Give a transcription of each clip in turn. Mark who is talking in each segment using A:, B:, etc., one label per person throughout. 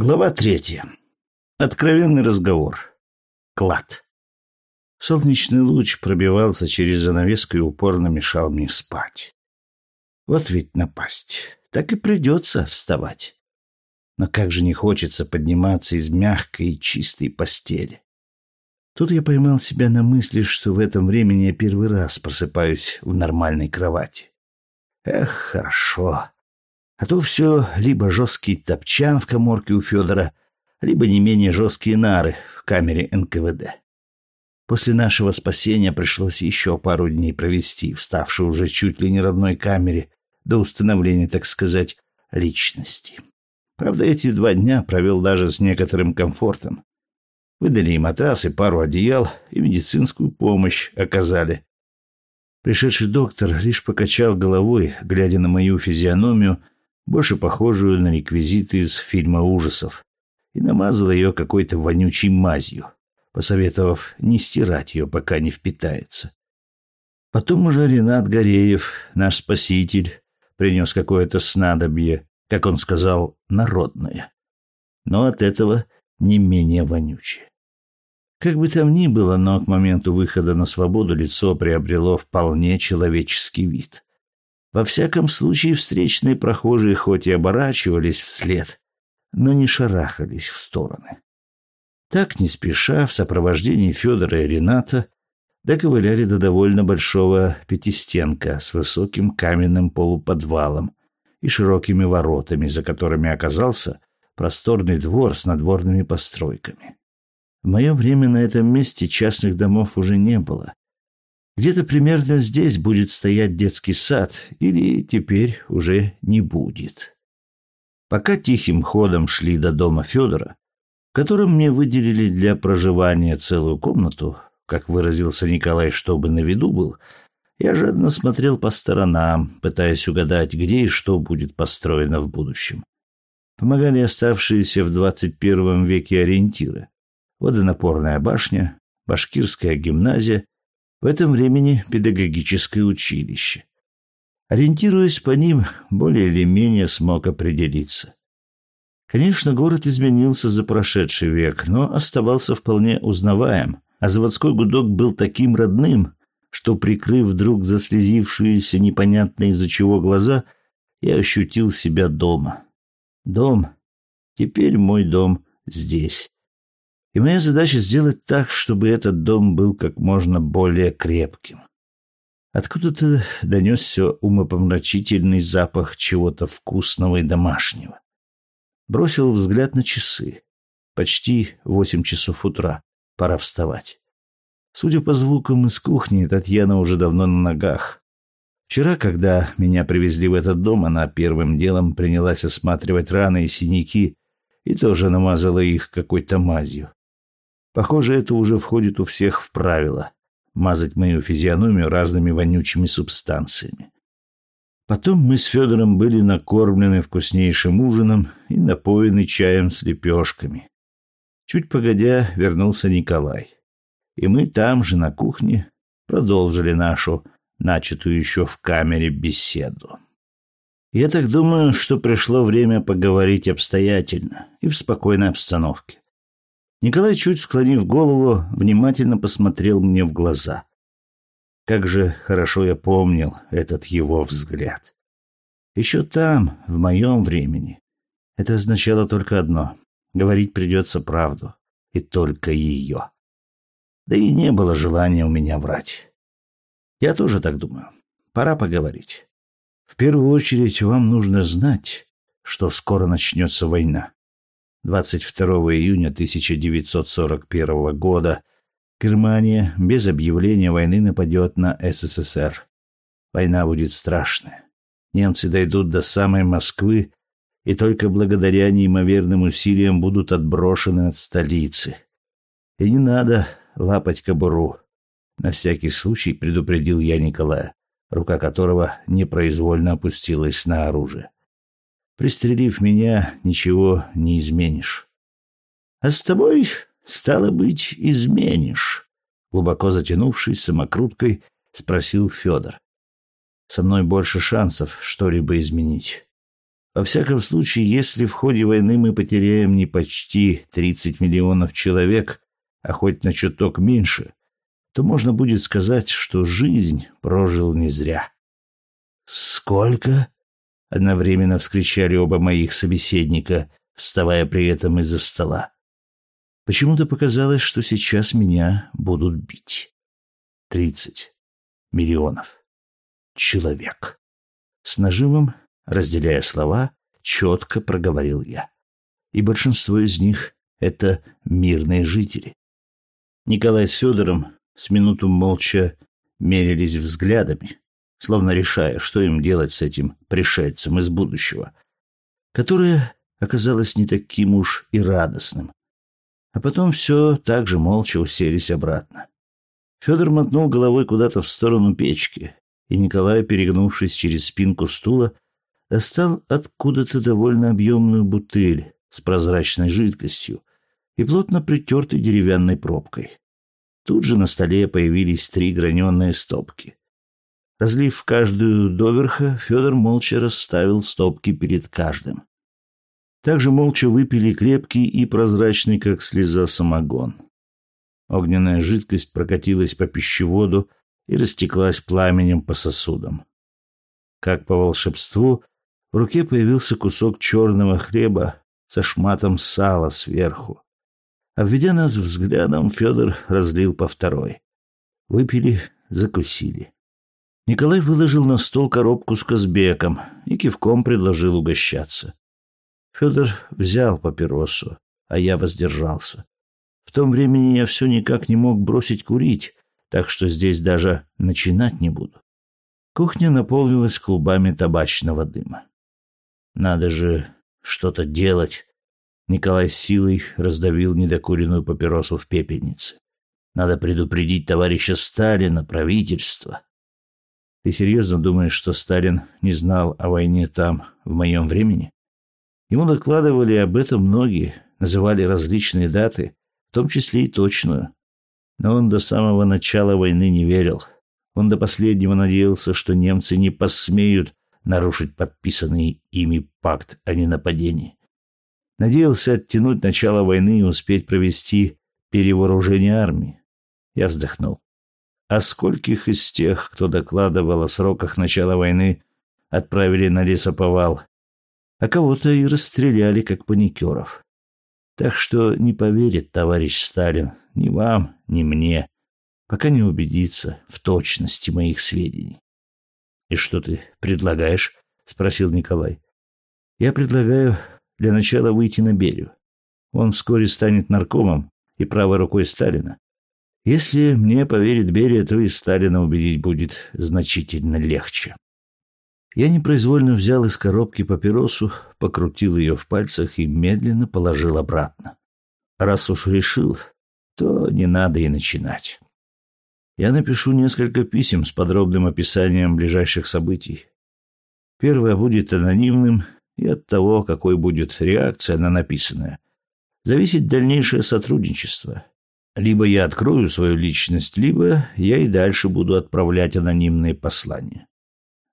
A: Глава третья. Откровенный разговор. Клад. Солнечный луч пробивался через занавеску и упорно мешал мне спать. Вот ведь напасть. Так и придется вставать. Но как же не хочется подниматься из мягкой и чистой постели. Тут я поймал себя на мысли, что в этом времени я первый раз просыпаюсь в нормальной кровати. Эх, хорошо. А то все либо жесткий топчан в коморке у Федора, либо не менее жесткие нары в камере НКВД. После нашего спасения пришлось еще пару дней провести, вставшей уже чуть ли не родной камере, до установления, так сказать, личности. Правда, эти два дня провел даже с некоторым комфортом. Выдали и матрас, и пару одеял, и медицинскую помощь оказали. Пришедший доктор лишь покачал головой, глядя на мою физиономию, больше похожую на реквизиты из фильма ужасов, и намазал ее какой-то вонючей мазью, посоветовав не стирать ее, пока не впитается. Потом уже Ренат Гореев, наш спаситель, принес какое-то снадобье, как он сказал, народное. Но от этого не менее вонючее. Как бы там ни было, но к моменту выхода на свободу лицо приобрело вполне человеческий вид. Во всяком случае, встречные прохожие хоть и оборачивались вслед, но не шарахались в стороны. Так, не спеша, в сопровождении Федора и Рената, доковыляли до довольно большого пятистенка с высоким каменным полуподвалом и широкими воротами, за которыми оказался просторный двор с надворными постройками. В мое время на этом месте частных домов уже не было, где-то примерно здесь будет стоять детский сад, или теперь уже не будет. Пока тихим ходом шли до дома Федора, в мне выделили для проживания целую комнату, как выразился Николай, чтобы на виду был, я жадно смотрел по сторонам, пытаясь угадать, где и что будет построено в будущем. Помогали оставшиеся в 21 веке ориентиры. Водонапорная башня, башкирская гимназия — в этом времени педагогическое училище. Ориентируясь по ним, более или менее смог определиться. Конечно, город изменился за прошедший век, но оставался вполне узнаваем, а заводской гудок был таким родным, что, прикрыв вдруг заслезившиеся непонятно из-за чего глаза, я ощутил себя дома. Дом. Теперь мой дом здесь. И моя задача сделать так, чтобы этот дом был как можно более крепким. Откуда-то донесся умопомрачительный запах чего-то вкусного и домашнего. Бросил взгляд на часы. Почти восемь часов утра. Пора вставать. Судя по звукам из кухни, Татьяна уже давно на ногах. Вчера, когда меня привезли в этот дом, она первым делом принялась осматривать раны и синяки и тоже намазала их какой-то мазью. Похоже, это уже входит у всех в правила — мазать мою физиономию разными вонючими субстанциями. Потом мы с Федором были накормлены вкуснейшим ужином и напоены чаем с лепешками. Чуть погодя вернулся Николай. И мы там же, на кухне, продолжили нашу, начатую еще в камере, беседу. Я так думаю, что пришло время поговорить обстоятельно и в спокойной обстановке. Николай, чуть склонив голову, внимательно посмотрел мне в глаза. Как же хорошо я помнил этот его взгляд. Еще там, в моем времени, это означало только одно — говорить придется правду, и только ее. Да и не было желания у меня врать. Я тоже так думаю. Пора поговорить. В первую очередь вам нужно знать, что скоро начнется война. 22 июня 1941 года Германия без объявления войны нападет на СССР. Война будет страшная. Немцы дойдут до самой Москвы и только благодаря неимоверным усилиям будут отброшены от столицы. И не надо лапать кобуру. На всякий случай предупредил я Николая, рука которого непроизвольно опустилась на оружие. Пристрелив меня, ничего не изменишь. А с тобой, стало быть, изменишь. Глубоко затянувшись самокруткой, спросил Федор. Со мной больше шансов что-либо изменить. Во всяком случае, если в ходе войны мы потеряем не почти 30 миллионов человек, а хоть на чуток меньше, то можно будет сказать, что жизнь прожил не зря. «Сколько?» — одновременно вскричали оба моих собеседника, вставая при этом из-за стола. Почему-то показалось, что сейчас меня будут бить. Тридцать миллионов человек. С нажимом, разделяя слова, четко проговорил я. И большинство из них — это мирные жители. Николай с Федором с минуту молча мерились взглядами, словно решая, что им делать с этим пришельцем из будущего, которое оказалось не таким уж и радостным, а потом все так же молча уселись обратно. Федор мотнул головой куда-то в сторону печки, и Николай, перегнувшись через спинку стула, достал откуда-то довольно объемную бутыль с прозрачной жидкостью и плотно притертой деревянной пробкой. Тут же на столе появились три граненые стопки. Разлив каждую доверха, Федор молча расставил стопки перед каждым. Также молча выпили крепкий и прозрачный, как слеза, самогон. Огненная жидкость прокатилась по пищеводу и растеклась пламенем по сосудам. Как по волшебству, в руке появился кусок черного хлеба со шматом сала сверху. Обведя нас взглядом, Федор разлил по второй. Выпили, закусили. Николай выложил на стол коробку с Казбеком и кивком предложил угощаться. Федор взял папиросу, а я воздержался. В том времени я все никак не мог бросить курить, так что здесь даже начинать не буду. Кухня наполнилась клубами табачного дыма. Надо же что-то делать. Николай силой раздавил недокуренную папиросу в пепельнице. Надо предупредить товарища Сталина, правительство. Ты серьезно думаешь, что Сталин не знал о войне там, в моем времени? Ему докладывали об этом многие, называли различные даты, в том числе и точную. Но он до самого начала войны не верил. Он до последнего надеялся, что немцы не посмеют нарушить подписанный ими пакт о ненападении. Надеялся оттянуть начало войны и успеть провести перевооружение армии. Я вздохнул. А скольких из тех, кто докладывал о сроках начала войны, отправили на лесоповал, а кого-то и расстреляли как паникеров. Так что не поверит товарищ Сталин ни вам, ни мне, пока не убедится в точности моих сведений. — И что ты предлагаешь? — спросил Николай. — Я предлагаю для начала выйти на Берию. Он вскоре станет наркомом и правой рукой Сталина. Если мне поверит Берия, то и Сталина убедить будет значительно легче. Я непроизвольно взял из коробки папиросу, покрутил ее в пальцах и медленно положил обратно. Раз уж решил, то не надо и начинать. Я напишу несколько писем с подробным описанием ближайших событий. Первое будет анонимным, и от того, какой будет реакция на написанное, зависит дальнейшее сотрудничество. Либо я открою свою личность, либо я и дальше буду отправлять анонимные послания.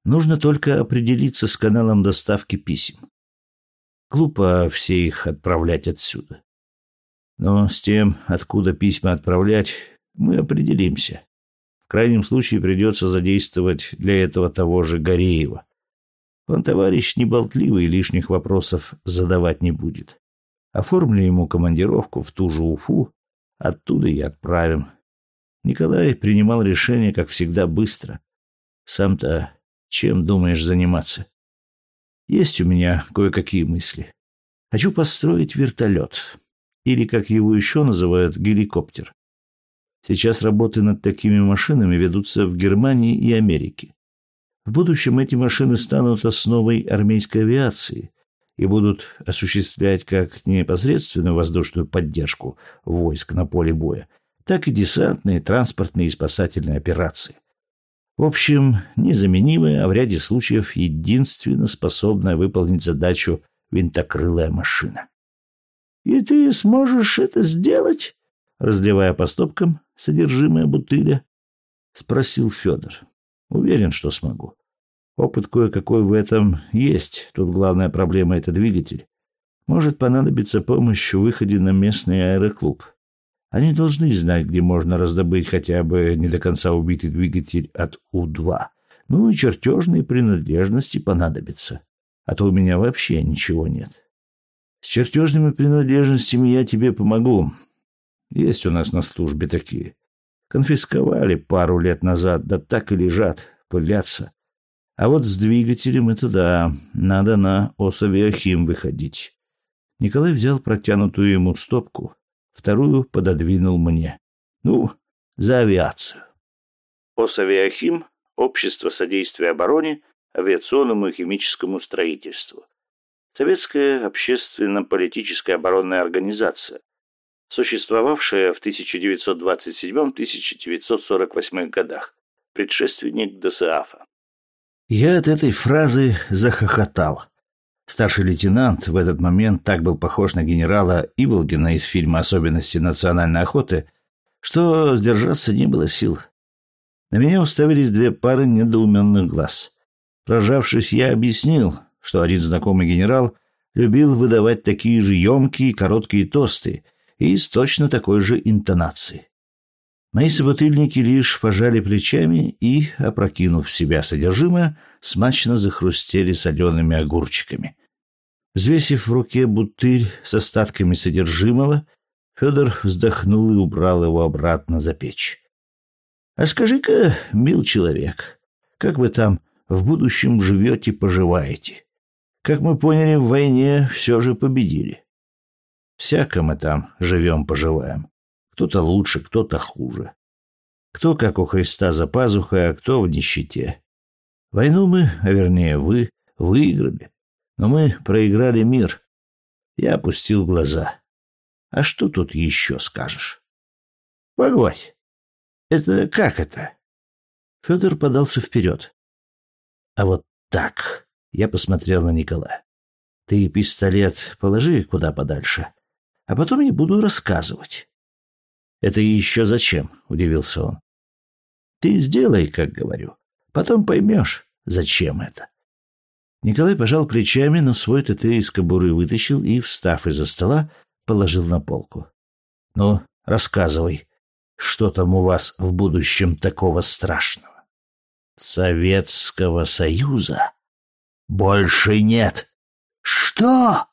A: Нужно только определиться с каналом доставки писем. Глупо все их отправлять отсюда. Но с тем, откуда письма отправлять, мы определимся. В крайнем случае придется задействовать для этого того же Гореева. Он товарищ неболтливый и лишних вопросов задавать не будет. Оформлю ему командировку в ту же Уфу, оттуда и отправим. Николай принимал решение, как всегда, быстро. Сам-то чем думаешь заниматься? Есть у меня кое-какие мысли. Хочу построить вертолет. Или, как его еще называют, геликоптер. Сейчас работы над такими машинами ведутся в Германии и Америке. В будущем эти машины станут основой армейской авиации и будут осуществлять как непосредственную воздушную поддержку войск на поле боя, так и десантные, транспортные и спасательные операции. В общем, незаменимая, а в ряде случаев единственно способная выполнить задачу винтокрылая машина. «И ты сможешь это сделать?» Разливая по стопкам содержимое бутыля, спросил Федор. «Уверен, что смогу. Опыт кое-какой в этом есть. Тут главная проблема — это двигатель. Может понадобиться помощь в выходе на местный аэроклуб. Они должны знать, где можно раздобыть хотя бы не до конца убитый двигатель от У-2. Ну и чертежные принадлежности понадобятся. А то у меня вообще ничего нет. С чертежными принадлежностями я тебе помогу. Есть у нас на службе такие. Конфисковали пару лет назад, да так и лежат, пылятся. А вот с двигателем это да, надо на Осавиахим выходить. Николай взял протянутую ему стопку, вторую пододвинул мне. Ну, за авиацию. Осавиахим — Общество содействия обороне, авиационному и химическому строительству. Советская общественно-политическая оборонная организация, существовавшая в 1927-1948 годах, предшественник ДСАФа. Я от этой фразы захохотал. Старший лейтенант в этот момент так был похож на генерала Иволгина из фильма «Особенности национальной охоты», что сдержаться не было сил. На меня уставились две пары недоуменных глаз. Прожавшись, я объяснил, что один знакомый генерал любил выдавать такие же емкие короткие тосты и с точно такой же интонацией. Мои собутыльники лишь пожали плечами и, опрокинув в себя содержимое, смачно захрустели солеными огурчиками. Взвесив в руке бутыль с остатками содержимого, Федор вздохнул и убрал его обратно за печь. — А скажи-ка, мил человек, как вы там в будущем живете-поживаете? Как мы поняли, в войне все же победили. Всяко мы там живем-поживаем. Кто-то лучше, кто-то хуже. Кто, как у Христа, за пазухой, а кто в нищете. Войну мы, а вернее вы, выиграли. Но мы проиграли мир. Я опустил глаза. А что тут еще скажешь? Погодь. Это как это? Федор подался вперед. А вот так. Я посмотрел на Николая. Ты пистолет положи куда подальше, а потом я буду рассказывать. «Это еще зачем?» — удивился он. «Ты сделай, как говорю. Потом поймешь, зачем это». Николай пожал плечами, но свой ТТ из кобуры вытащил и, встав из-за стола, положил на полку. «Ну, рассказывай, что там у вас в будущем такого страшного?» «Советского Союза больше нет». «Что?»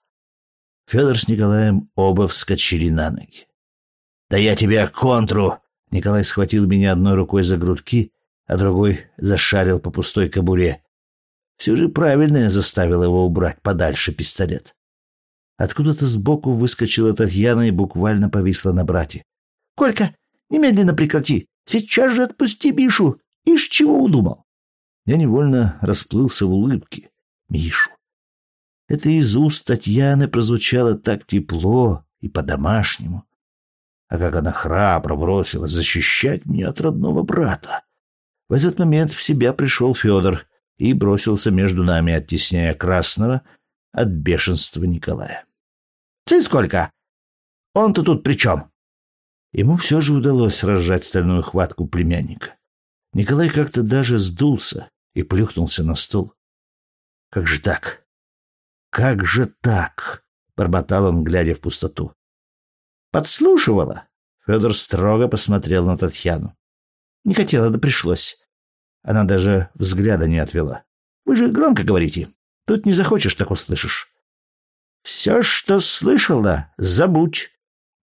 A: Федор с Николаем оба вскочили на ноги. «Да я тебя контру!» Николай схватил меня одной рукой за грудки, а другой зашарил по пустой кобуре. Все же правильно я заставил его убрать подальше пистолет. Откуда-то сбоку выскочила Татьяна и буквально повисла на брате. «Колька, немедленно прекрати! Сейчас же отпусти Мишу! Ишь чего удумал!» Я невольно расплылся в улыбке. Мишу. Это из уст Татьяны прозвучало так тепло и по-домашнему а как она храбро бросилась защищать меня от родного брата. В этот момент в себя пришел Федор и бросился между нами, оттесняя Красного от бешенства Николая. «Ты сколько? Он-то тут при чем?» Ему все же удалось разжать стальную хватку племянника. Николай как-то даже сдулся и плюхнулся на стул. «Как же так? Как же так?» — бормотал он, глядя в пустоту. Подслушивала? Федор строго посмотрел на Татьяну. Не хотела, да пришлось. Она даже взгляда не отвела. Вы же громко говорите. Тут не захочешь, так услышишь. Все, что слышала, забудь.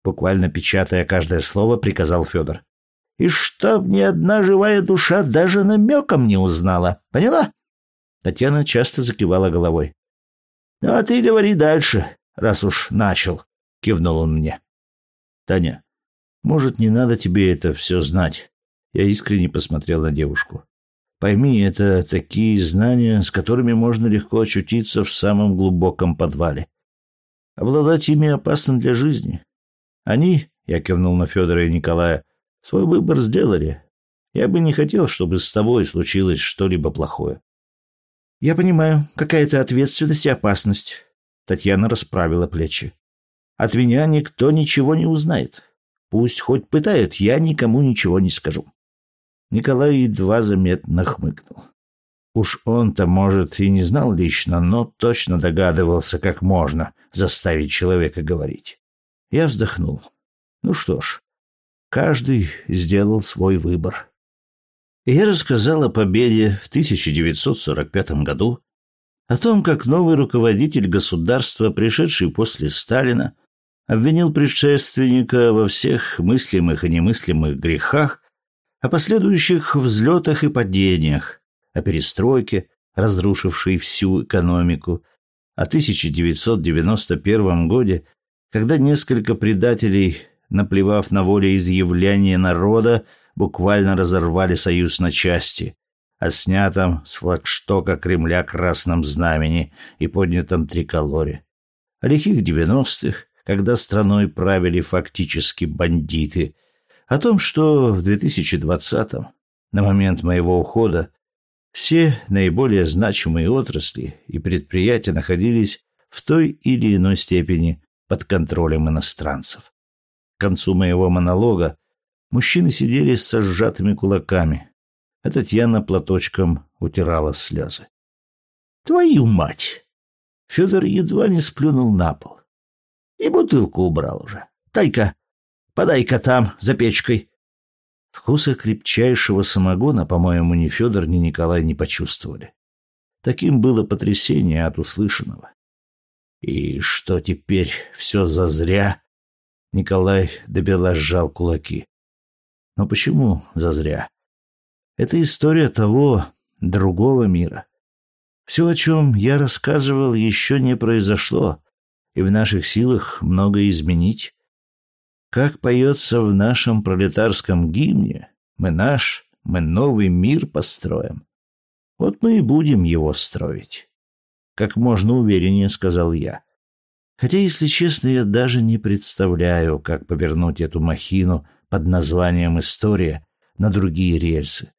A: Буквально печатая каждое слово, приказал Федор. И чтоб ни одна живая душа даже намеком не узнала. Поняла? Татьяна часто закивала головой. «Ну, а ты говори дальше, раз уж начал», — кивнул он мне. Таня, может, не надо тебе это все знать. Я искренне посмотрел на девушку. Пойми, это такие знания, с которыми можно легко очутиться в самом глубоком подвале. Обладать ими опасно для жизни. Они, я кивнул на Федора и Николая, свой выбор сделали. Я бы не хотел, чтобы с тобой случилось что-либо плохое. Я понимаю, какая-то ответственность и опасность. Татьяна расправила плечи. От меня никто ничего не узнает. Пусть хоть пытают, я никому ничего не скажу. Николай едва заметно хмыкнул. Уж он-то, может, и не знал лично, но точно догадывался, как можно заставить человека говорить. Я вздохнул. Ну что ж, каждый сделал свой выбор. Я рассказал о победе в 1945 году, о том, как новый руководитель государства, пришедший после Сталина, обвинил предшественника во всех мыслимых и немыслимых грехах, о последующих взлетах и падениях, о перестройке, разрушившей всю экономику, о 1991 годе, когда несколько предателей, наплевав на волеизъявление народа, буквально разорвали союз на части, о снятом с флагштока Кремля красном знамени и поднятом триколоре, о лихих девяностых, когда страной правили фактически бандиты, о том, что в 2020-м, на момент моего ухода, все наиболее значимые отрасли и предприятия находились в той или иной степени под контролем иностранцев. К концу моего монолога мужчины сидели с сжатыми кулаками, а Татьяна платочком утирала слезы. «Твою мать!» Федор едва не сплюнул на пол. И бутылку убрал уже. «Тайка, подай-ка там, за печкой. Вкуса крепчайшего самогона, по-моему, ни Федор, ни Николай не почувствовали. Таким было потрясение от услышанного. И что теперь, все зазря? Николай добела сжал кулаки. Но почему зазря? Это история того, другого мира. Все, о чем я рассказывал, еще не произошло, и в наших силах многое изменить. Как поется в нашем пролетарском гимне, мы наш, мы новый мир построим. Вот мы и будем его строить. Как можно увереннее сказал я. Хотя, если честно, я даже не представляю, как повернуть эту махину под названием «История» на другие рельсы.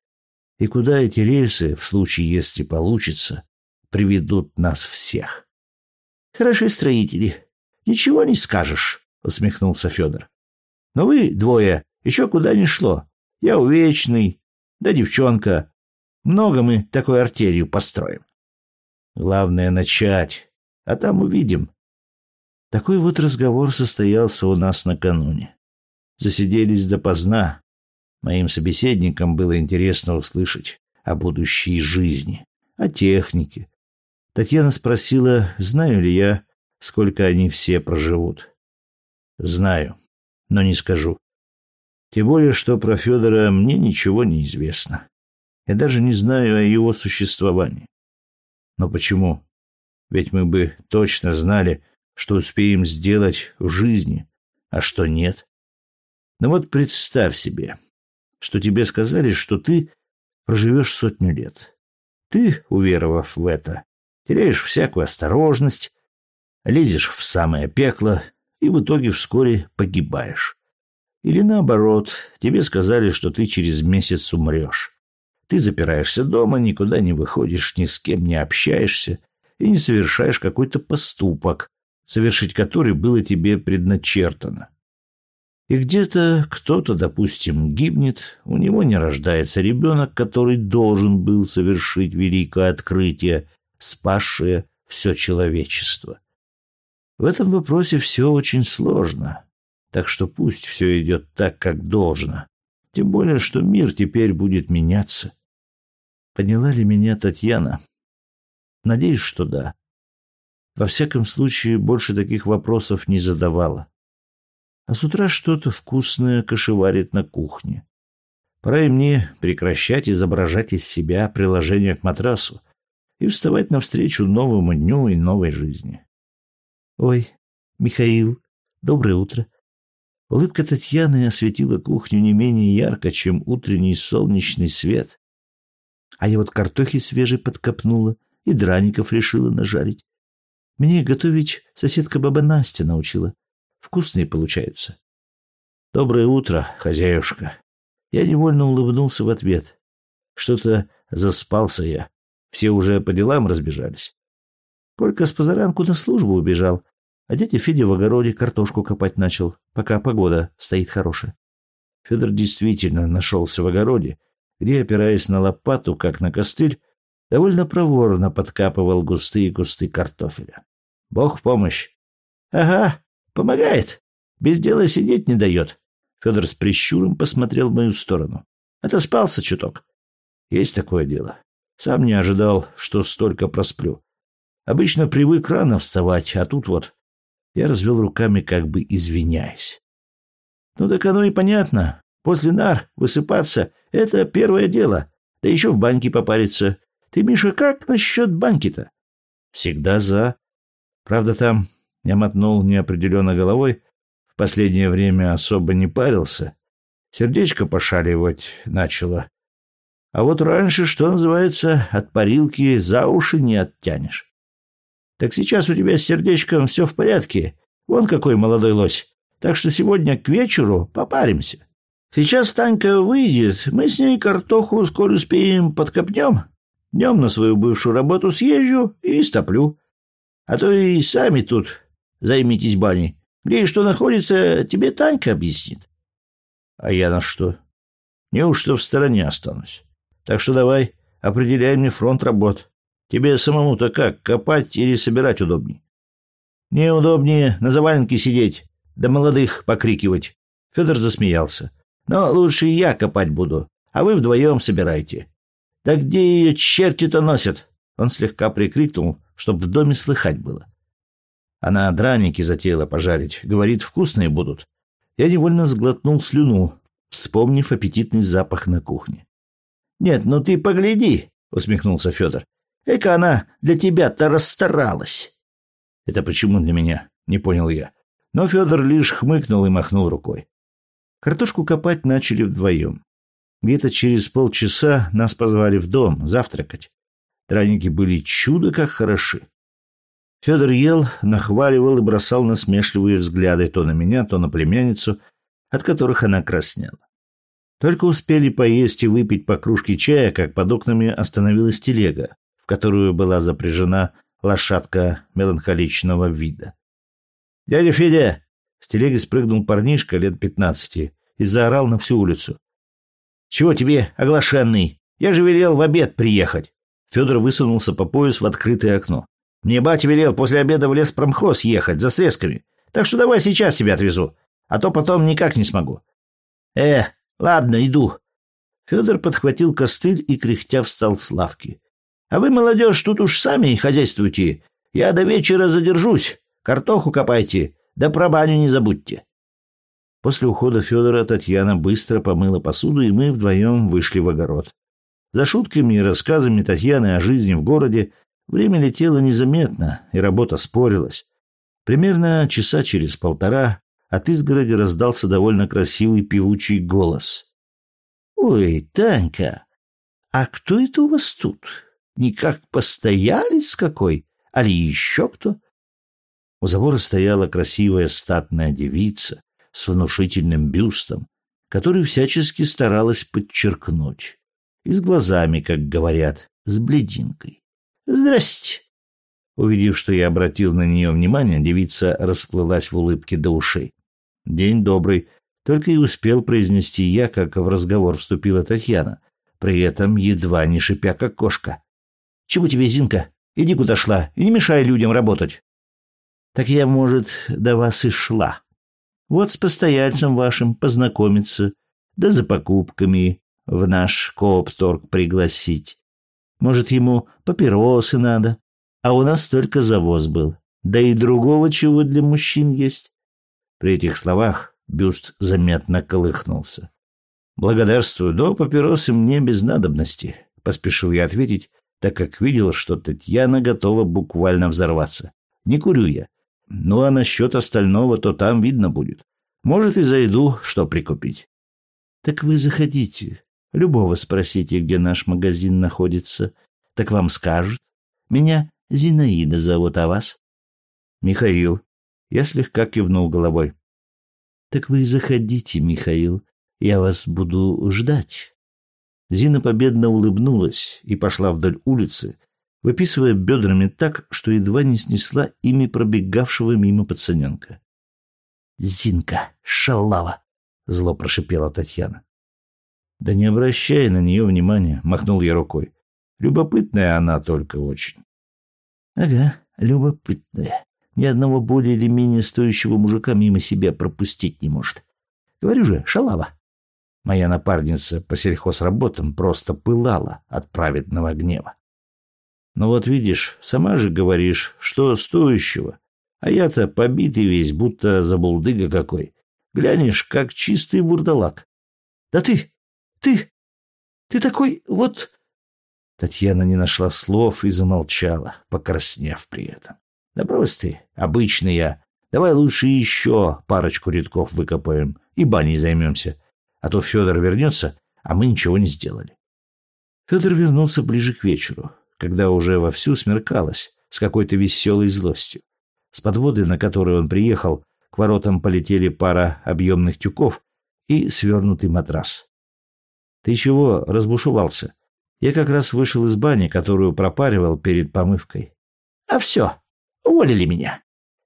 A: И куда эти рельсы, в случае, если получится, приведут нас всех. «Хороши строители. Ничего не скажешь», — усмехнулся Федор. Но вы двое еще куда ни шло. Я увечный, да девчонка. Много мы такой артелью построим. Главное начать, а там увидим. Такой вот разговор состоялся у нас накануне. Засиделись допоздна. Моим собеседникам было интересно услышать о будущей жизни, о технике. Татьяна спросила, знаю ли я, сколько они все проживут. Знаю но не скажу. Тем более, что про Федора мне ничего не известно. Я даже не знаю о его существовании. Но почему? Ведь мы бы точно знали, что успеем сделать в жизни, а что нет. Но ну вот представь себе, что тебе сказали, что ты проживешь сотню лет. Ты, уверовав в это, теряешь всякую осторожность, лезешь в самое пекло и в итоге вскоре погибаешь. Или наоборот, тебе сказали, что ты через месяц умрешь. Ты запираешься дома, никуда не выходишь, ни с кем не общаешься и не совершаешь какой-то поступок, совершить который было тебе предначертано. И где-то кто-то, допустим, гибнет, у него не рождается ребенок, который должен был совершить великое открытие, спасшее все человечество. В этом вопросе все очень сложно, так что пусть все идет так, как должно. Тем более, что мир теперь будет меняться. Поняла ли меня Татьяна? Надеюсь, что да. Во всяком случае, больше таких вопросов не задавала. А с утра что-то вкусное кошеварит на кухне. Пора и мне прекращать изображать из себя приложение к матрасу и вставать навстречу новому дню и новой жизни. «Ой, Михаил, доброе утро». Улыбка Татьяны осветила кухню не менее ярко, чем утренний солнечный свет. А я вот картохи свежей подкопнула и драников решила нажарить. Мне готовить соседка баба Настя научила. Вкусные получаются. «Доброе утро, хозяюшка». Я невольно улыбнулся в ответ. Что-то заспался я. Все уже по делам разбежались. Колька с позаранку на службу убежал, а дядя Федя в огороде картошку копать начал, пока погода стоит хорошая. Федор действительно нашелся в огороде, где, опираясь на лопату, как на костыль, довольно проворно подкапывал густые кусты картофеля. Бог в помощь. Ага, помогает. Без дела сидеть не дает. Федор с прищуром посмотрел в мою сторону. Отоспался чуток. Есть такое дело. Сам не ожидал, что столько просплю. Обычно привык рано вставать, а тут вот... Я развел руками, как бы извиняясь. Ну так оно и понятно. После нар высыпаться — это первое дело. Да еще в баньке попариться. Ты, Миша, как насчет баньки-то? Всегда за. Правда, там я мотнул неопределенно головой. В последнее время особо не парился. Сердечко пошаливать начало. А вот раньше, что называется, от парилки за уши не оттянешь. Так сейчас у тебя с сердечком все в порядке. Вон какой молодой лось. Так что сегодня к вечеру попаримся. Сейчас Танька выйдет, мы с ней картоху, скоро успеем, подкопнем. Днем на свою бывшую работу съезжу и стоплю. А то и сами тут займитесь баней. Где и что находится, тебе Танька объяснит. А я на что? Неужто в стороне останусь? Так что давай, определяй мне фронт работ. Тебе самому-то как, копать или собирать удобней? Мне удобнее на заваленке сидеть, да молодых покрикивать. Федор засмеялся. Но лучше я копать буду, а вы вдвоем собирайте. Да где ее черти-то носят? Он слегка прикрикнул, чтоб в доме слыхать было. Она драники затеяла пожарить. Говорит, вкусные будут. Я невольно сглотнул слюну, вспомнив аппетитный запах на кухне. «Нет, ну ты погляди!» — усмехнулся Федор. Эка она для тебя-то расстаралась. Это почему для меня? Не понял я. Но Федор лишь хмыкнул и махнул рукой. Картошку копать начали вдвоем. Где-то через полчаса нас позвали в дом завтракать. Драники были чудо как хороши. Федор ел, нахваливал и бросал насмешливые взгляды то на меня, то на племянницу, от которых она краснела. Только успели поесть и выпить по кружке чая, как под окнами остановилась телега, которую была запряжена лошадка меланхоличного вида. «Дядя Федя!» С телеги спрыгнул парнишка лет пятнадцати и заорал на всю улицу. «Чего тебе, оглашенный? Я же велел в обед приехать!» Федор высунулся по пояс в открытое окно. «Мне батя велел после обеда в лес промхоз ехать за срезками, так что давай сейчас тебя отвезу, а то потом никак не смогу». «Э, ладно, иду». Федор подхватил костыль и кряхтя встал с лавки. А вы, молодежь, тут уж сами хозяйствуйте. Я до вечера задержусь. Картоху копайте, да про баню не забудьте. После ухода Федора Татьяна быстро помыла посуду, и мы вдвоем вышли в огород. За шутками и рассказами Татьяны о жизни в городе время летело незаметно, и работа спорилась. Примерно часа через полтора от изгороди раздался довольно красивый певучий голос. «Ой, Танька, а кто это у вас тут? не как постоялец какой, али еще кто. У забора стояла красивая статная девица с внушительным бюстом, который всячески старалась подчеркнуть. И с глазами, как говорят, с блединкой. «Здрасте!» Увидев, что я обратил на нее внимание, девица расплылась в улыбке до ушей. «День добрый!» Только и успел произнести я, как в разговор вступила Татьяна, при этом едва не шипя, как кошка. Чего тебе, Зинка? Иди куда шла и не мешай людям работать. Так я, может, до вас и шла. Вот с постояльцем вашим познакомиться, да за покупками в наш коопторг пригласить. Может, ему папиросы надо, а у нас только завоз был. Да и другого чего для мужчин есть. При этих словах бюст заметно колыхнулся. «Благодарствую, но папиросы мне без надобности», — поспешил я ответить, так как видел, что Татьяна готова буквально взорваться. Не курю я. Ну а насчет остального, то там видно будет. Может, и зайду, что прикупить. Так вы заходите. Любого спросите, где наш магазин находится. Так вам скажут. Меня Зинаида зовут, а вас? Михаил. Я слегка кивнул головой. Так вы заходите, Михаил. Я вас буду ждать. Зина победно улыбнулась и пошла вдоль улицы, выписывая бедрами так, что едва не снесла ими пробегавшего мимо пацаненка. «Зинка, шалава!» — зло прошипела Татьяна. «Да не обращай на нее внимания», — махнул я рукой. Любопытная она только очень.
B: Ага, любопытная. Ни одного более или менее стоящего мужика мимо себя пропустить не может. Говорю же, шалава. Моя напарница по сельхозработам просто пылала от праведного гнева.
A: Ну вот видишь, сама же говоришь, что стоящего. А я-то побитый весь, будто забулдыга какой. Глянешь, как чистый бурдалак.
B: Да ты, ты, ты такой вот...
A: Татьяна не нашла слов и замолчала, покраснев при этом. Да брось ты, обычный я. Давай лучше еще парочку рядков выкопаем и баней займемся. А то Федор вернется, а мы ничего не сделали. Федор вернулся ближе к вечеру, когда уже вовсю смеркалось, с какой-то веселой злостью. С подводы, на которой он приехал, к воротам полетели пара объемных тюков и свернутый матрас. «Ты чего разбушевался? Я как раз вышел из бани, которую пропаривал перед помывкой».
B: «А все, уволили меня.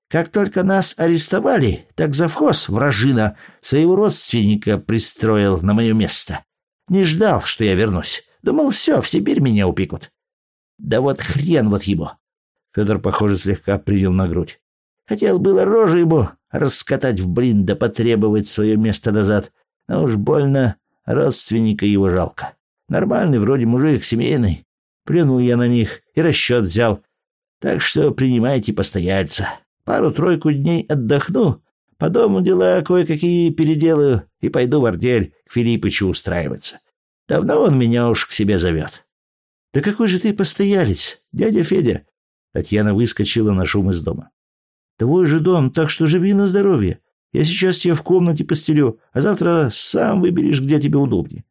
B: Как только нас арестовали, так завхоз, вражина, своего родственника пристроил на мое место. Не ждал, что я вернусь. Думал, все, в Сибирь меня упекут. Да вот хрен вот его. Федор, похоже, слегка принял на грудь. Хотел было рожу ему раскатать в блин да потребовать свое место назад, но уж больно родственника его жалко. Нормальный вроде мужик, семейный. Плюнул я на них и расчет взял. Так что принимайте постояльца. Пару-тройку дней отдохну, по дому дела кое-какие переделаю и пойду в артель к Филиппычу устраиваться. Давно он меня уж к себе зовет. Да какой же ты постоялец, дядя Федя? Татьяна выскочила на шум из дома. Твой же дом, так что живи на здоровье. Я сейчас тебя в комнате постелю, а завтра сам выберешь, где тебе удобнее.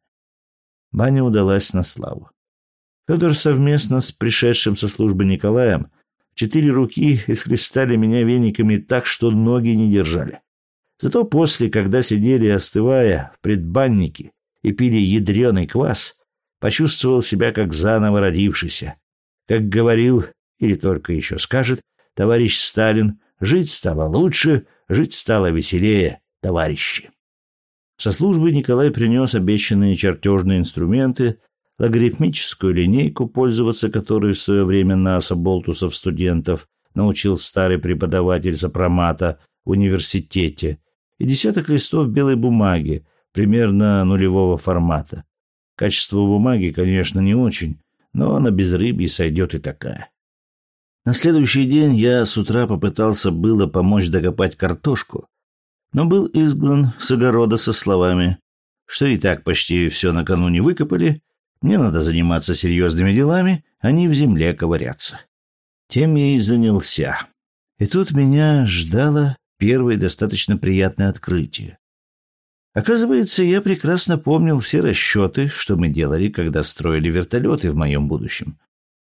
B: Баня удалась на славу. Федор совместно с пришедшим со службы Николаем Четыре руки исхлестали меня вениками так, что ноги не держали. Зато после, когда сидели, остывая, в предбаннике и пили ядреный квас, почувствовал себя как заново родившийся. Как говорил, или только еще скажет, товарищ Сталин, жить стало лучше, жить стало веселее, товарищи. Со службы Николай принес обещанные чертежные инструменты, логарифмическую линейку, пользоваться которой в свое время НАСА Болтусов студентов научил старый преподаватель сопромата в университете, и десяток листов белой бумаги, примерно нулевого формата. Качество бумаги, конечно, не очень, но на безрыбье сойдет и такая. На следующий день я с утра попытался было помочь докопать картошку, но был изгнан с огорода со словами, что и так почти все накануне выкопали, мне надо заниматься серьезными делами, а не в земле ковыряться. Тем я и занялся. И тут меня ждало первое достаточно приятное открытие. Оказывается, я прекрасно помнил все расчеты, что мы делали, когда строили вертолеты в моем будущем.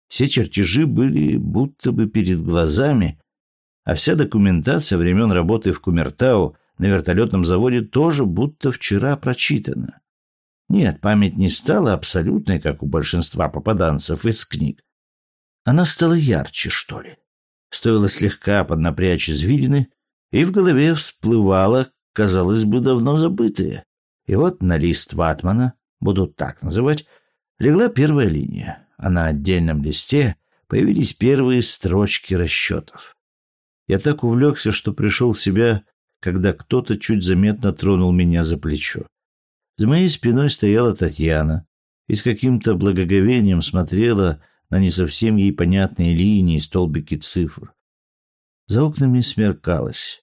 B: Все чертежи были будто бы перед глазами, а вся документация времен работы в Кумертау на вертолетном заводе тоже будто вчера прочитана. Нет, память не стала абсолютной, как у большинства попаданцев из книг. Она стала ярче, что ли. Стоило слегка поднапрячь извилины, и в голове всплывало, казалось бы, давно забытое. И вот на лист ватмана, буду так называть, легла первая линия, а на отдельном листе появились первые строчки расчетов. Я так увлекся, что пришел в себя, когда кто-то чуть заметно тронул меня за плечо. За моей спиной стояла Татьяна и с каким-то благоговением смотрела на не совсем ей понятные линии и столбики цифр. За окнами смеркалось.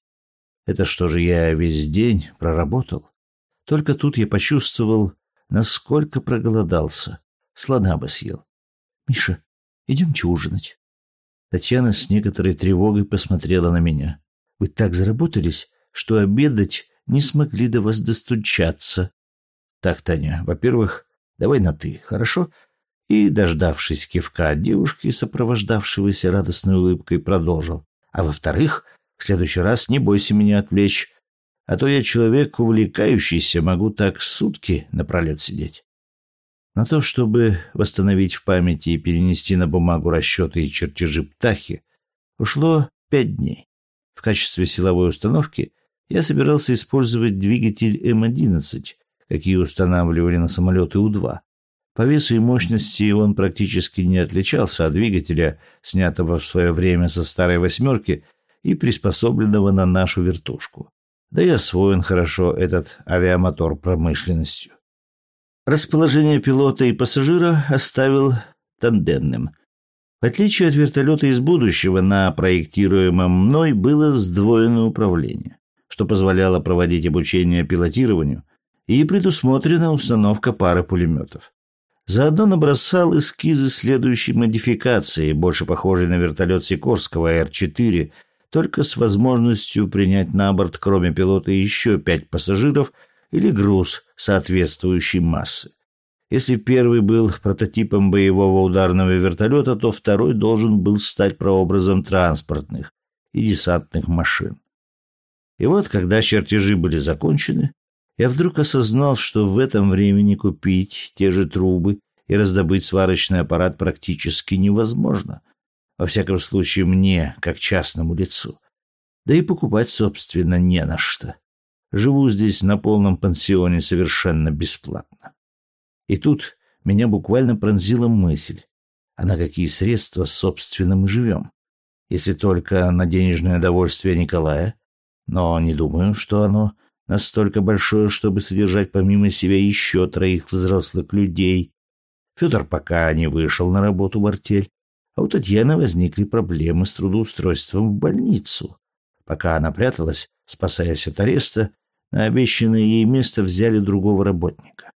B: Это что же я весь день проработал? Только тут я почувствовал, насколько проголодался. Слона бы съел. «Миша, идемте ужинать». Татьяна с некоторой тревогой посмотрела на меня. «Вы так заработались, что обедать не смогли до вас достучаться. Так, Таня, во-первых, давай на «ты», хорошо? И, дождавшись кивка от девушки, сопровождавшегося радостной улыбкой, продолжил. А во-вторых, в следующий раз не бойся меня отвлечь, а то я человек увлекающийся, могу так сутки напролет сидеть. На то, чтобы восстановить в памяти и перенести на бумагу расчеты и чертежи птахи, ушло пять дней. В качестве силовой установки я собирался использовать двигатель М-11, какие устанавливали на самолеты У-2.
A: По весу и мощности он практически не отличался от двигателя, снятого в свое время со старой «восьмерки» и приспособленного на нашу вертушку. Да и освоен хорошо этот авиамотор промышленностью. Расположение пилота и пассажира оставил тандемным. В отличие от вертолета из будущего, на проектируемом мной было сдвоенное управление, что позволяло проводить обучение пилотированию и предусмотрена установка пары пулеметов. Заодно набросал эскизы следующей модификации, больше похожей на вертолет Сикорского Р-4, только с возможностью принять на борт, кроме пилота, еще пять пассажиров или груз соответствующей массы. Если первый был прототипом боевого ударного вертолета, то второй должен был стать прообразом транспортных и десантных машин. И вот, когда чертежи были закончены, я вдруг осознал, что в этом времени купить те же трубы и раздобыть сварочный аппарат практически невозможно. Во всяком случае, мне, как частному лицу. Да и покупать, собственно, не на что. Живу здесь на полном пансионе совершенно бесплатно. И тут меня буквально пронзила мысль, а на какие средства, собственно, мы живем? Если только на денежное довольствие Николая, но не думаю, что оно настолько большое, чтобы содержать помимо себя еще троих взрослых людей. Федор пока не вышел на работу в артель, а у Татьяны возникли проблемы с трудоустройством в больницу. Пока она пряталась, спасаясь от ареста, на обещанное ей место взяли другого работника.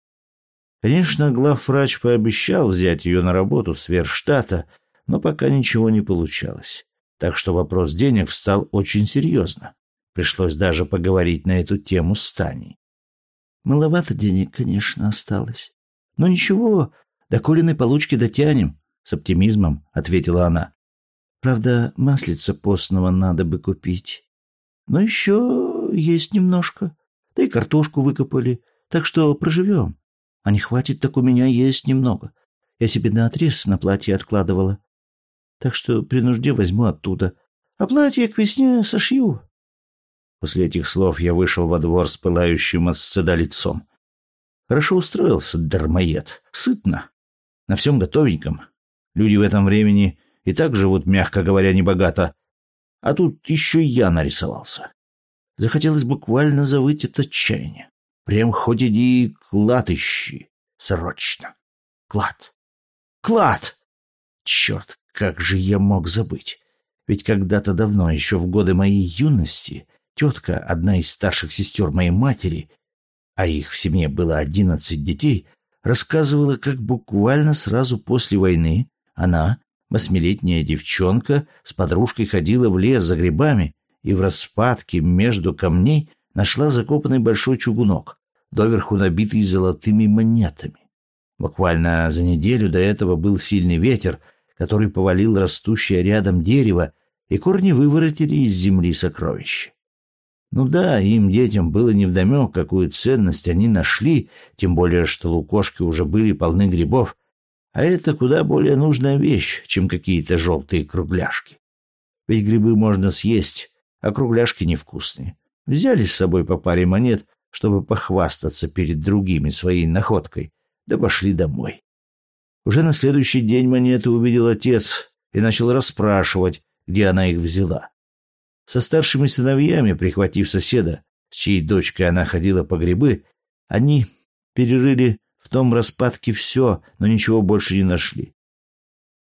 A: Конечно, главврач пообещал взять ее на работу сверх штата, но пока ничего не получалось. Так что вопрос денег встал очень серьезно. Пришлось даже поговорить на эту тему с Таней. Маловато денег, конечно, осталось. Но ничего, до Колиной получки дотянем, — с оптимизмом ответила она. Правда, маслица постного надо бы купить. Но еще есть немножко. Да и картошку выкопали, так что проживем. А не хватит, так у меня есть немного. Я себе на отрез на платье откладывала. Так что при нужде возьму оттуда. А платье к весне сошью. После этих слов я вышел во двор с пылающим от стыда лицом. Хорошо устроился, дармоед. Сытно. На всем готовеньком. Люди в этом времени и так живут, мягко говоря, небогато. А тут еще и я нарисовался. Захотелось буквально завыть от отчаяния. Прям хоть иди клад ищи. Срочно. Клад. Клад! Черт, как же я мог забыть. Ведь когда-то давно, еще в годы моей юности, Тетка, одна из старших сестер моей матери, а их в семье было одиннадцать детей, рассказывала, как буквально сразу после войны она, восьмилетняя девчонка, с подружкой ходила в лес за грибами и в распадке между камней нашла закопанный большой чугунок, доверху набитый золотыми монетами. Буквально за неделю до этого был сильный ветер, который повалил растущее рядом дерево, и корни выворотили из земли сокровища. Ну да, им, детям, было невдомек, какую ценность они нашли, тем более, что лукошки уже были полны грибов. А это куда более нужная вещь, чем какие-то желтые кругляшки. Ведь грибы можно съесть, а кругляшки невкусные. Взяли с собой по паре монет, чтобы похвастаться перед другими своей находкой, да пошли домой. Уже на следующий день монеты увидел отец и начал расспрашивать, где она их взяла. Со старшими сыновьями, прихватив соседа, с чьей дочкой она ходила по грибы, они перерыли в том распадке все, но ничего больше не нашли.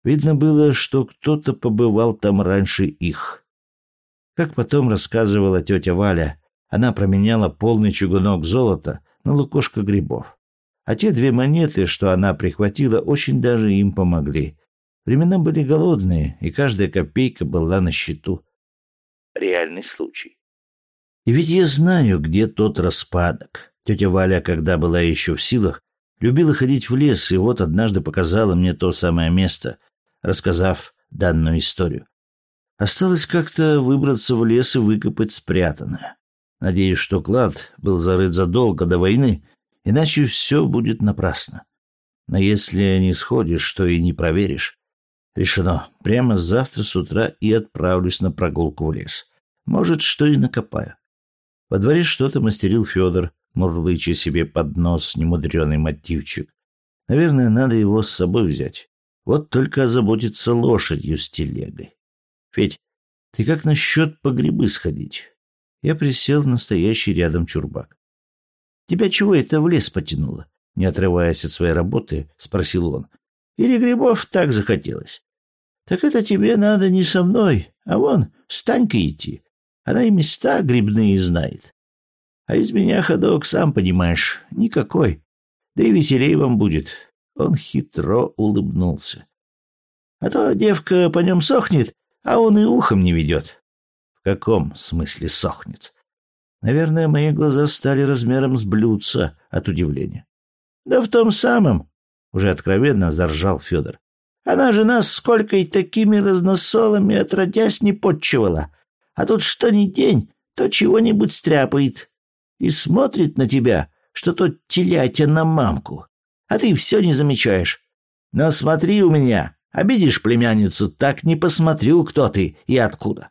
A: Видно было, что кто-то побывал там раньше их. Как потом рассказывала тетя Валя, она променяла полный чугунок золота на лукошко грибов. А те две монеты, что она прихватила, очень даже им помогли. Времена были голодные, и каждая копейка была на счету
B: реальный случай.
A: И ведь я знаю, где тот распадок. Тетя Валя, когда была еще в силах, любила ходить в лес, и вот однажды показала мне то самое место, рассказав данную историю. Осталось как-то выбраться в лес и выкопать спрятанное. Надеюсь, что клад был зарыт задолго до войны, иначе все будет напрасно. Но если не сходишь, то и не проверишь. Решено. Прямо завтра с утра и отправлюсь на прогулку в лес. Может, что и накопаю. Во дворе что-то мастерил Федор, мурлыча себе под нос немудреный мотивчик. Наверное, надо его с собой взять. Вот только озаботиться лошадью с телегой. Федь, ты как насчет по грибы сходить? Я присел на стоящий рядом чурбак. Тебя чего это в лес потянуло? Не отрываясь от своей работы, спросил он. Или грибов так захотелось? Так это тебе надо не со мной, а вон с Танькой идти. Она и места грибные знает. А из меня ходок, сам понимаешь, никакой. Да и веселей вам будет. Он хитро улыбнулся. А то девка по нем сохнет, а он и ухом не ведет. В каком смысле сохнет? Наверное, мои глаза стали размером с блюдца от удивления. Да в том самом, уже откровенно заржал Федор. Она же нас сколько и такими разносолами отродясь не подчевала. А тут что ни день, то чего-нибудь стряпает. И смотрит на тебя, что тот телятя на мамку. А ты все не замечаешь. Но смотри у меня, обидишь племянницу, так не посмотрю, кто ты и откуда.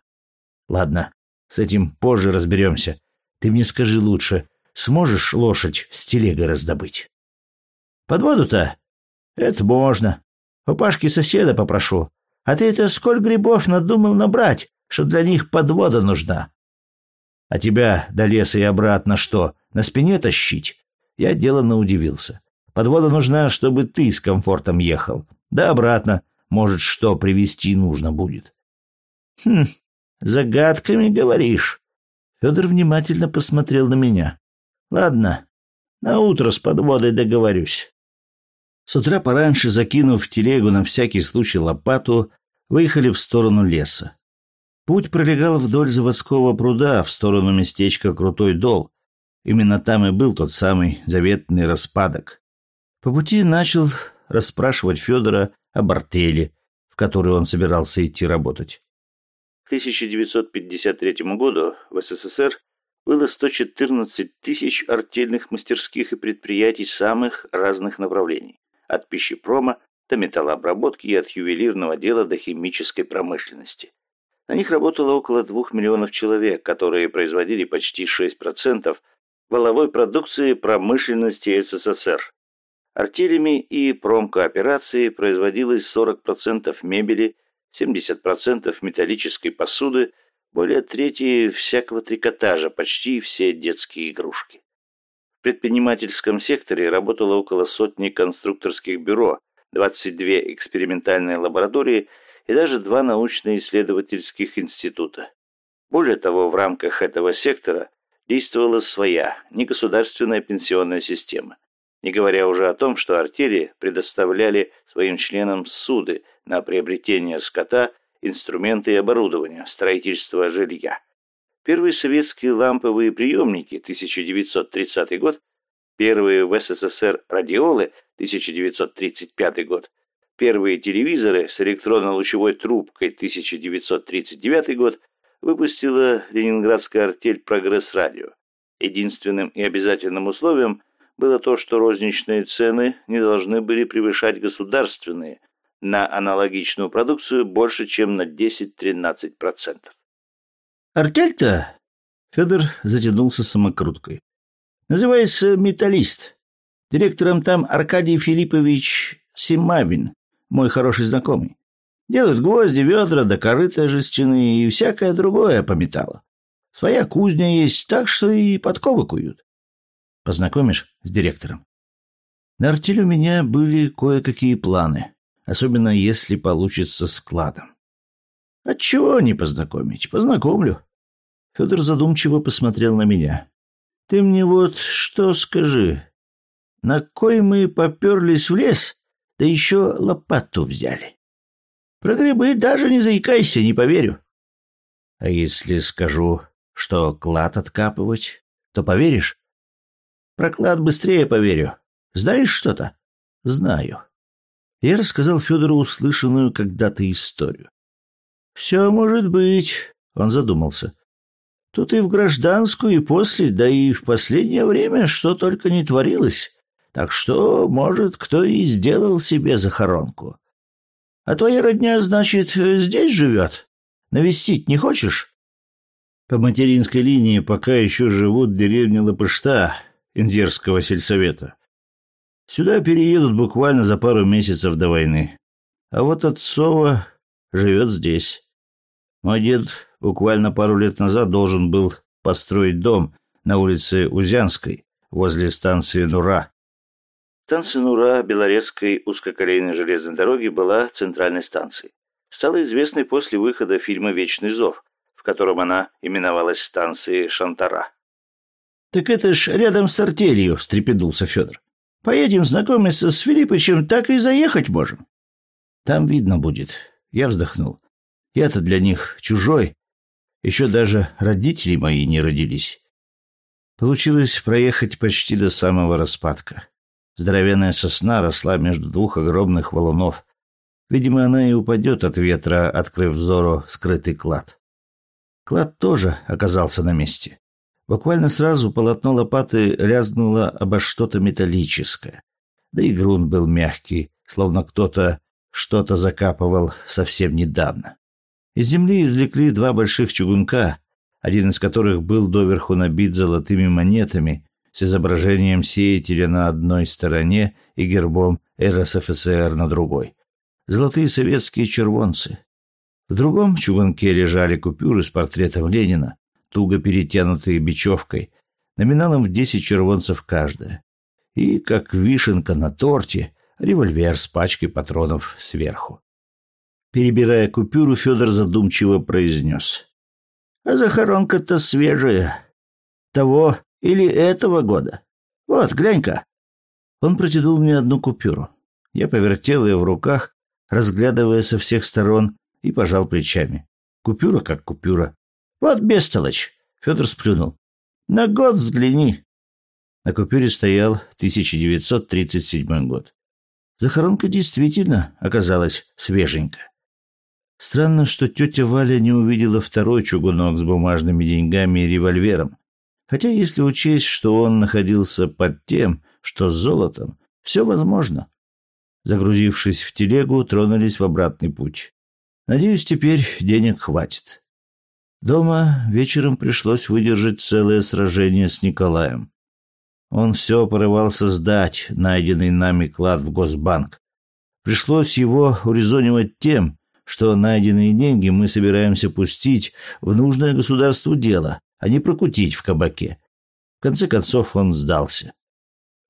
A: Ладно, с этим позже разберемся. Ты мне скажи лучше, сможешь лошадь с телегой раздобыть? Под воду-то? Это можно. У Пашки соседа попрошу. А ты это сколь грибов надумал набрать, что для них подвода нужна? А тебя до леса и обратно что, на спине тащить? Я деланно удивился. Подвода нужна, чтобы ты с комфортом ехал. Да обратно, может, что привезти нужно будет. Хм, загадками говоришь. Федор внимательно посмотрел на меня. Ладно, на утро с подводой договорюсь. С утра пораньше, закинув в телегу на всякий случай лопату, выехали в сторону леса. Путь пролегал вдоль заводского пруда в сторону местечка Крутой Дол. Именно там и был тот самый заветный распадок. По пути начал расспрашивать Федора об артели, в которой он собирался идти работать. К 1953 году в СССР было 114 тысяч артельных мастерских и предприятий самых разных направлений от пищепрома до металлообработки и от ювелирного дела до химической промышленности. На них работало около двух миллионов человек, которые производили почти 6% воловой продукции промышленности СССР. Артелями и промкооперацией производилось 40% мебели, 70% металлической посуды, более трети всякого трикотажа, почти все детские игрушки. В предпринимательском секторе работало около сотни конструкторских бюро, 22 экспериментальные лаборатории и даже два научно-исследовательских института. Более того, в рамках этого сектора действовала своя, негосударственная пенсионная система. Не говоря уже о том, что артели предоставляли своим членам суды на приобретение скота, инструменты и оборудование, строительство жилья. Первые советские ламповые приемники 1930 год, первые в СССР радиолы 1935 год, первые телевизоры с электронно-лучевой трубкой 1939 год выпустила ленинградская артель «Прогресс Радио». Единственным и обязательным условием было то, что розничные цены не должны были превышать государственные на аналогичную продукцию больше, чем на 10-13%. Артель-то? Федор затянулся самокруткой. Называется «Металлист». Директором там Аркадий Филиппович Симавин, мой хороший знакомый. Делают гвозди, ведра, да корыта жестяные и всякое другое по металлу. Своя кузня есть, так что и подковы куют. Познакомишь с директором? На артель у меня были кое-какие планы, особенно если получится складом. Отчего не познакомить? Познакомлю. Федор задумчиво посмотрел на меня. Ты мне вот что скажи. На кой мы поперлись в лес, да еще лопату взяли? Про грибы даже не заикайся, не поверю. А если скажу, что клад откапывать, то поверишь? Про клад быстрее поверю. Знаешь что-то? Знаю. Я рассказал Федору услышанную когда-то историю. «Все может быть», — он задумался. «Тут и в гражданскую, и после, да и в последнее время что только не творилось. Так что, может, кто и сделал себе захоронку. А твоя родня, значит, здесь живет? Навестить не хочешь?» По материнской линии пока еще живут в деревне Лопышта, Индерского сельсовета. Сюда переедут буквально за пару месяцев до войны. А вот Отцова живет здесь. Мой дед буквально пару лет назад должен был построить дом на улице Узянской, возле станции Нура. Станция Нура Белорецкой узкоколейной железной дороги была центральной станцией. Стала известной после выхода фильма «Вечный зов», в котором она именовалась станцией Шантара.
B: «Так это ж рядом с артелью», — встрепенулся Федор. «Поедем знакомиться с Филиппычем, так и заехать можем».
A: «Там видно будет», — я вздохнул. «Я-то для них чужой. Еще даже родители мои не родились». Получилось проехать почти до самого распадка. Здоровенная сосна росла между двух огромных валунов. Видимо, она и упадет от ветра, открыв взору скрытый клад. Клад тоже оказался на месте. Буквально сразу полотно лопаты лязгнуло обо что-то металлическое. Да и грунт был мягкий, словно кто-то что-то закапывал совсем недавно. Из земли извлекли два больших чугунка, один из которых был доверху набит золотыми монетами с изображением сеятеля на одной стороне и гербом РСФСР на другой. Золотые советские червонцы. В другом чугунке лежали купюры с портретом Ленина, туго перетянутые бечевкой, номиналом в десять червонцев каждая. И, как вишенка на торте, револьвер с пачкой патронов сверху. Перебирая купюру, Федор задумчиво произнес. «А захоронка-то свежая. Того или этого года. Вот, глянь-ка». Он протянул мне одну купюру. Я повертел ее в руках, разглядывая со всех сторон, и пожал плечами. Купюра как купюра. Вот бестолочь. Федор сплюнул. На год взгляни. На купюре стоял 1937 год. Захоронка действительно оказалась свеженькая. Странно, что тетя Валя не увидела второй чугунок с бумажными деньгами и револьвером. Хотя, если учесть, что он находился под тем, что с золотом, все возможно. Загрузившись в телегу, тронулись в обратный путь. Надеюсь, теперь денег хватит. Дома вечером пришлось выдержать целое сражение с Николаем. Он все порывался сдать найденный нами клад в Госбанк. Пришлось его урезонивать тем, что найденные деньги мы собираемся пустить в нужное государству дело, а не прокутить в кабаке. В конце концов он сдался.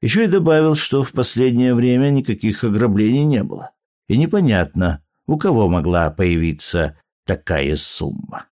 A: Еще и добавил, что в последнее время никаких ограблений не было. И непонятно, у кого могла появиться такая сумма.